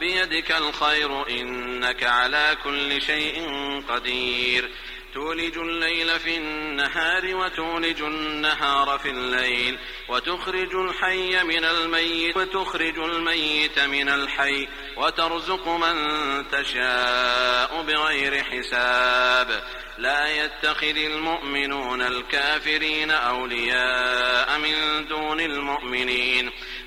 بيدك الخير إنك على كل شيء قدير. تولج الليل في النهار وتولج النهار في الليل وتخرج الحي من الميت وتخرج الميت من الحي وترزق من تشاء بغير حساب. لا يتخذ المؤمنون الكافرين أولياء من دون المؤمنين.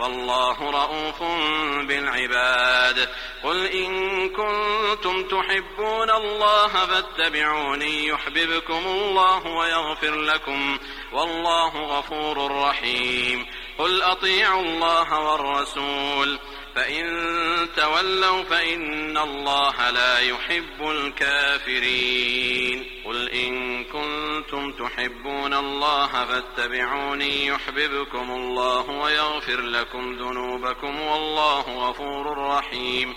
والله رءوف بالعباد. قل إن كنتم تحبون الله فاتبعوني يحببكم الله ويغفر لكم. والله غفور رحيم. قل أطيعوا الله والرسول. فإن تولوا فإن الله لا يحب الكافرين. قل إن كنتم تحبون الله فاتبعوني يحببكم الله ويغفر لكم ذنوبكم والله غفور رحيم.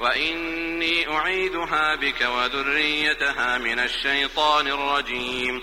وإني أعيدها بك وذريتها من الشيطان الرجيم.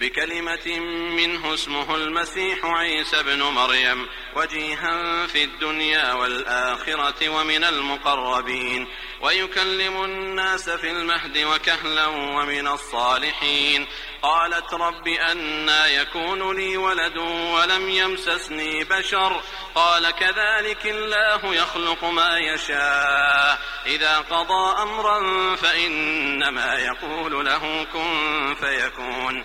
بكلمة منه اسمه المسيح عيسى بن مريم وجيها في الدنيا والآخرة ومن المقربين. ويكلم الناس في المهد وكهلا ومن الصالحين. قالت رب أنا يكون لي ولد ولم يمسسني بشر. قال كذلك الله يخلق ما يشاء. إذا قضى أمرا فإنما يقول له كن فيكون.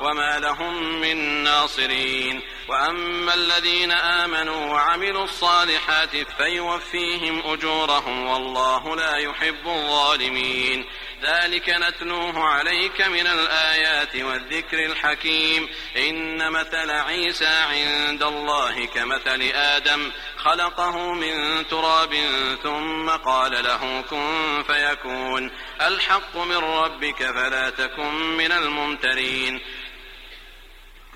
وما لهم من ناصرين. وأما الذين آمنوا وعملوا الصالحات فيوفيهم أجورهم والله لا يحب الظالمين. ذلك نتلوه عليك من الآيات والذكر الحكيم. إن مثل عيسى عند الله كمثل آدم خلقه من تراب ثم قال له كن فيكون. الحق من ربك فلا تكن من الممترين.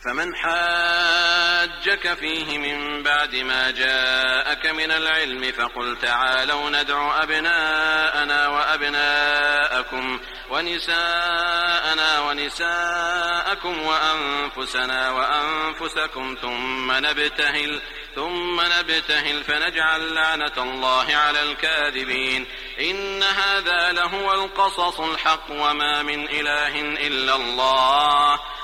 فمن حاجك فيه من بعد ما جاءك من العلم فقل تعالوا ندع أبناءنا وأبناءكم ونساءنا ونساءكم وأنفسنا وأنفسكم ثم نبتهل ثم نبتهل فنجعل لعنة الله على الكاذبين إن هذا لهو القصص الحق وما من إله إلا الله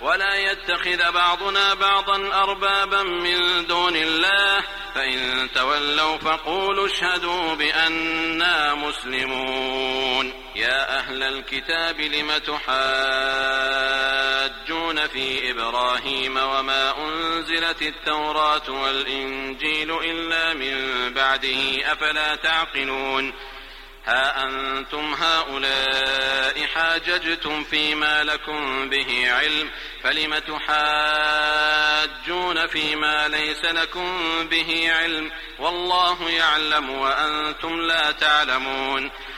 ولا يتخذ بعضنا بعضا أربابا من دون الله. فإن تولوا فقولوا اشهدوا بأنا مسلمون. يا أهل الكتاب لم تحاجون في إبراهيم وما أنزلت التوراة والإنجيل إلا من بعده أفلا تعقلون؟ ها أنتم هؤلاء حاججتم فيما لكم به علم فلم تحاجون فيما ليس لكم به علم؟ والله يعلم وأنتم لا تعلمون.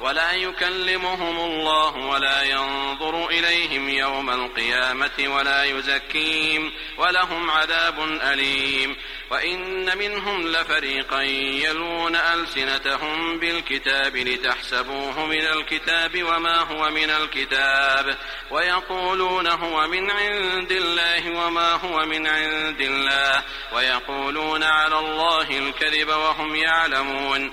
ولا يكلمهم الله ولا ينظر إليهم يوم القيامة ولا يزكيهم ولهم عذاب أليم. وإن منهم لفريقا يلون ألسنتهم بالكتاب لتحسبوه من الكتاب وما هو من الكتاب. ويقولون هو من عند الله وما هو من عند الله. ويقولون على الله الكذب وهم يعلمون.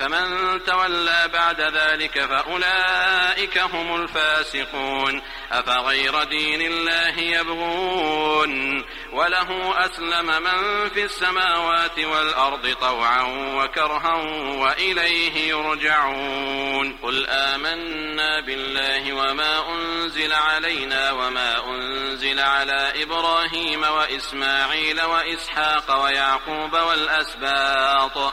فمن تولى بعد ذلك فأولئك هم الفاسقون. أفغير دين الله يبغون؟ وله أسلم من في السماوات والأرض طوعا وكرها وإليه يرجعون. قل آمنا بالله وما أنزل علينا وما أنزل على إبراهيم وإسماعيل وإسحاق ويعقوب والأسباط.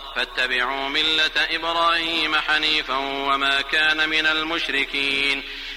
فاتبعوا ملة إبراهيم حنيفا وما كان من المشركين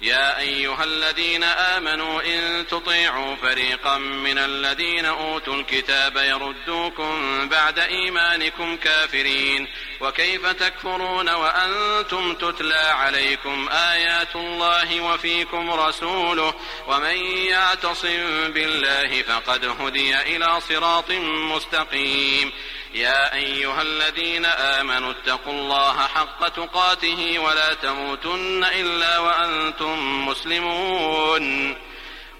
يا أيها الذين آمنوا إن تطيعوا فريقا من الذين أوتوا الكتاب يردوكم بعد إيمانكم كافرين وكيف تكفرون وأنتم تتلى عليكم آيات الله وفيكم رسوله ومن يعتصم بالله فقد هدي إلى صراط مستقيم يا أيها الذين آمنوا اتقوا الله حق تقاته ولا تموتن إلا وأنتم مسلمون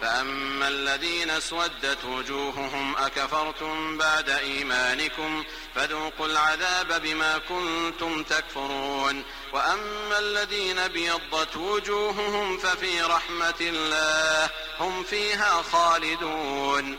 فأما الذين اسودت وجوههم أكفرتم بعد إيمانكم فذوقوا العذاب بما كنتم تكفرون وأما الذين بيضت وجوههم ففي رحمة الله هم فيها خالدون